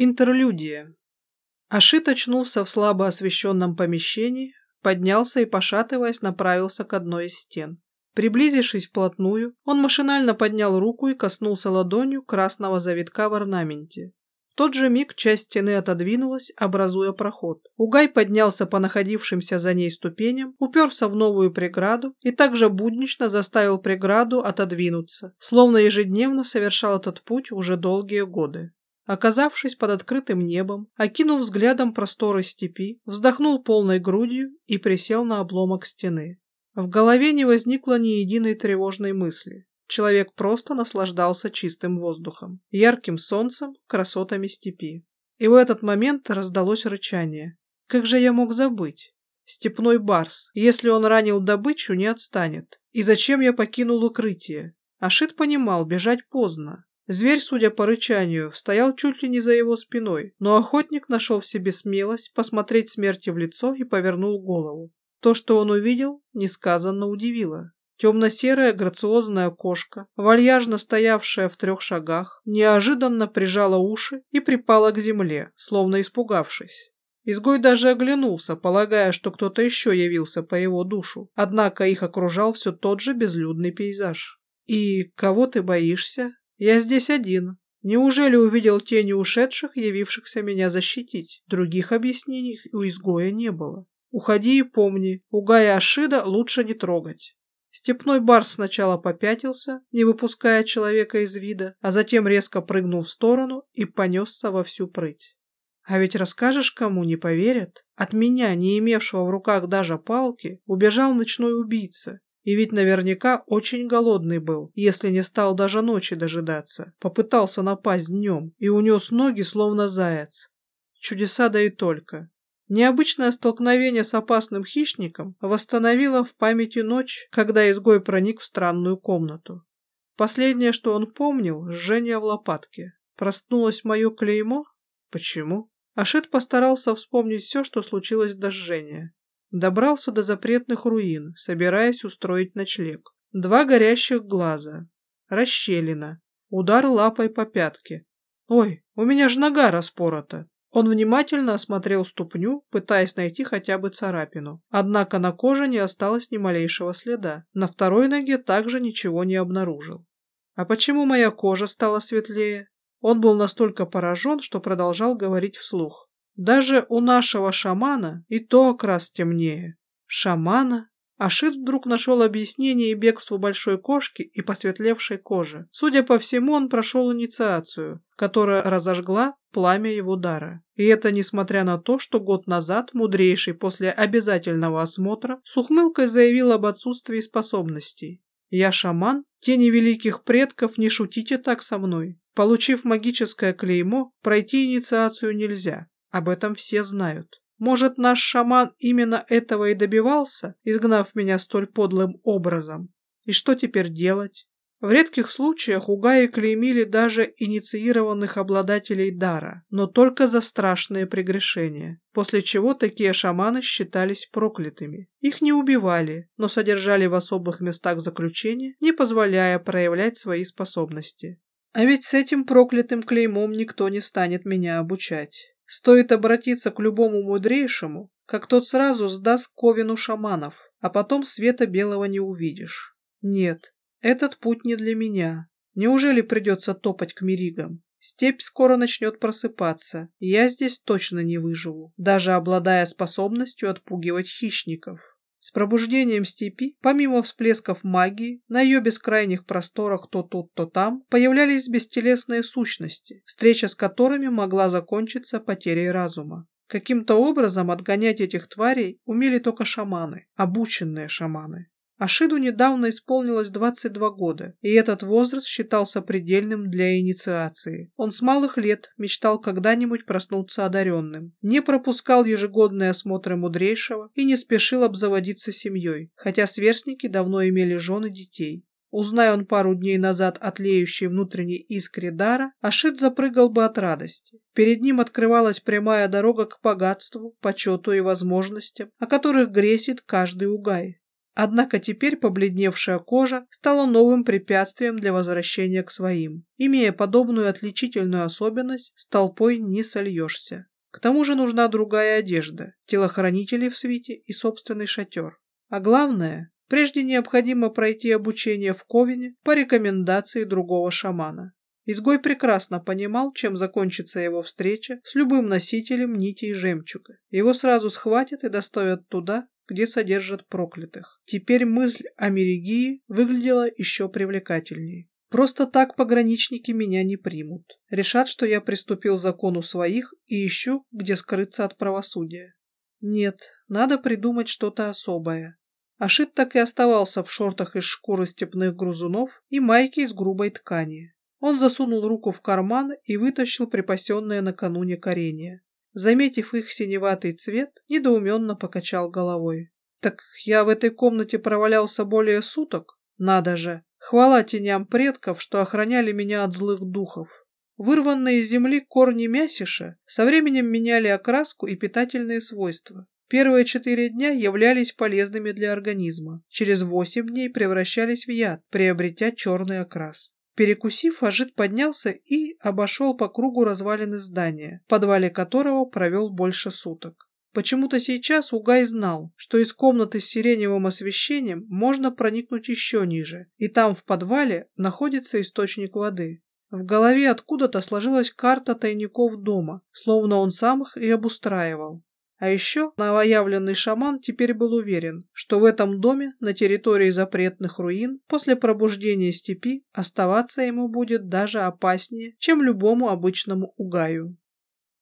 Интерлюдия. Ашит очнулся в слабо освещенном помещении, поднялся и, пошатываясь, направился к одной из стен. Приблизившись вплотную, он машинально поднял руку и коснулся ладонью красного завитка в орнаменте. В тот же миг часть стены отодвинулась, образуя проход. Угай поднялся по находившимся за ней ступеням, уперся в новую преграду и также буднично заставил преграду отодвинуться, словно ежедневно совершал этот путь уже долгие годы. Оказавшись под открытым небом, окинув взглядом просторы степи, вздохнул полной грудью и присел на обломок стены. В голове не возникло ни единой тревожной мысли. Человек просто наслаждался чистым воздухом, ярким солнцем, красотами степи. И в этот момент раздалось рычание. Как же я мог забыть? Степной барс. Если он ранил добычу, не отстанет. И зачем я покинул укрытие? Ашит понимал, бежать поздно. Зверь, судя по рычанию, стоял чуть ли не за его спиной, но охотник нашел в себе смелость посмотреть смерти в лицо и повернул голову. То, что он увидел, несказанно удивило. Темно-серая грациозная кошка, вальяжно стоявшая в трех шагах, неожиданно прижала уши и припала к земле, словно испугавшись. Изгой даже оглянулся, полагая, что кто-то еще явился по его душу, однако их окружал все тот же безлюдный пейзаж. «И кого ты боишься?» Я здесь один. Неужели увидел тени ушедших, явившихся меня защитить? Других объяснений у изгоя не было. Уходи и помни, Угая Ашида лучше не трогать. Степной барс сначала попятился, не выпуская человека из вида, а затем резко прыгнул в сторону и понесся во всю прыть. А ведь расскажешь кому, не поверят. От меня, не имевшего в руках даже палки, убежал ночной убийца, и ведь наверняка очень голодный был, если не стал даже ночи дожидаться. Попытался напасть днем и унес ноги, словно заяц. Чудеса да и только. Необычное столкновение с опасным хищником восстановило в памяти ночь, когда изгой проник в странную комнату. Последнее, что он помнил, жжение в лопатке. Проснулось мое клеймо? Почему? Ашит постарался вспомнить все, что случилось до жжения. Добрался до запретных руин, собираясь устроить ночлег. Два горящих глаза. Расщелина. Удар лапой по пятке. «Ой, у меня же нога распорота!» Он внимательно осмотрел ступню, пытаясь найти хотя бы царапину. Однако на коже не осталось ни малейшего следа. На второй ноге также ничего не обнаружил. А почему моя кожа стала светлее? Он был настолько поражен, что продолжал говорить вслух. Даже у нашего шамана и то окрас темнее. Шамана? Ашит вдруг нашел объяснение и бегству большой кошки и посветлевшей кожи. Судя по всему, он прошел инициацию, которая разожгла пламя его дара. И это несмотря на то, что год назад мудрейший после обязательного осмотра с ухмылкой заявил об отсутствии способностей. «Я шаман? Тени великих предков, не шутите так со мной. Получив магическое клеймо, пройти инициацию нельзя. Об этом все знают. Может, наш шаман именно этого и добивался, изгнав меня столь подлым образом? И что теперь делать? В редких случаях угаи клеймили даже инициированных обладателей дара, но только за страшные прегрешения, после чего такие шаманы считались проклятыми. Их не убивали, но содержали в особых местах заключения, не позволяя проявлять свои способности. А ведь с этим проклятым клеймом никто не станет меня обучать. Стоит обратиться к любому мудрейшему, как тот сразу сдаст ковину шаманов, а потом света белого не увидишь. Нет, этот путь не для меня. Неужели придется топать к миригам? Степь скоро начнет просыпаться, и я здесь точно не выживу, даже обладая способностью отпугивать хищников. С пробуждением степи, помимо всплесков магии, на ее бескрайних просторах то тут, то там появлялись бестелесные сущности, встреча с которыми могла закончиться потерей разума. Каким-то образом отгонять этих тварей умели только шаманы, обученные шаманы. Ашиду недавно исполнилось 22 года, и этот возраст считался предельным для инициации. Он с малых лет мечтал когда-нибудь проснуться одаренным, не пропускал ежегодные осмотры мудрейшего и не спешил обзаводиться семьей, хотя сверстники давно имели жены детей. Узнай он пару дней назад о тлеющей внутренней искре дара, Ашид запрыгал бы от радости. Перед ним открывалась прямая дорога к богатству, почету и возможностям, о которых гресит каждый угай. Однако теперь побледневшая кожа стала новым препятствием для возвращения к своим. Имея подобную отличительную особенность, с толпой не сольешься. К тому же нужна другая одежда, телохранители в свите и собственный шатер. А главное, прежде необходимо пройти обучение в Ковине по рекомендации другого шамана. Изгой прекрасно понимал, чем закончится его встреча с любым носителем нитей жемчуга. Его сразу схватят и доставят туда, где содержат проклятых. Теперь мысль о Мерегии выглядела еще привлекательнее. Просто так пограничники меня не примут. Решат, что я приступил закону своих и ищу, где скрыться от правосудия. Нет, надо придумать что-то особое. Ашит так и оставался в шортах из шкуры степных грузунов и майке из грубой ткани. Он засунул руку в карман и вытащил припасенное накануне коренье заметив их синеватый цвет, недоуменно покачал головой. «Так я в этой комнате провалялся более суток? Надо же! Хвала теням предков, что охраняли меня от злых духов!» Вырванные из земли корни мясиша со временем меняли окраску и питательные свойства. Первые четыре дня являлись полезными для организма, через восемь дней превращались в яд, приобретя черный окрас. Перекусив, Ажит поднялся и обошел по кругу развалины здания, в подвале которого провел больше суток. Почему-то сейчас Угай знал, что из комнаты с сиреневым освещением можно проникнуть еще ниже, и там в подвале находится источник воды. В голове откуда-то сложилась карта тайников дома, словно он сам их и обустраивал. А еще новоявленный шаман теперь был уверен, что в этом доме, на территории запретных руин, после пробуждения степи оставаться ему будет даже опаснее, чем любому обычному угаю.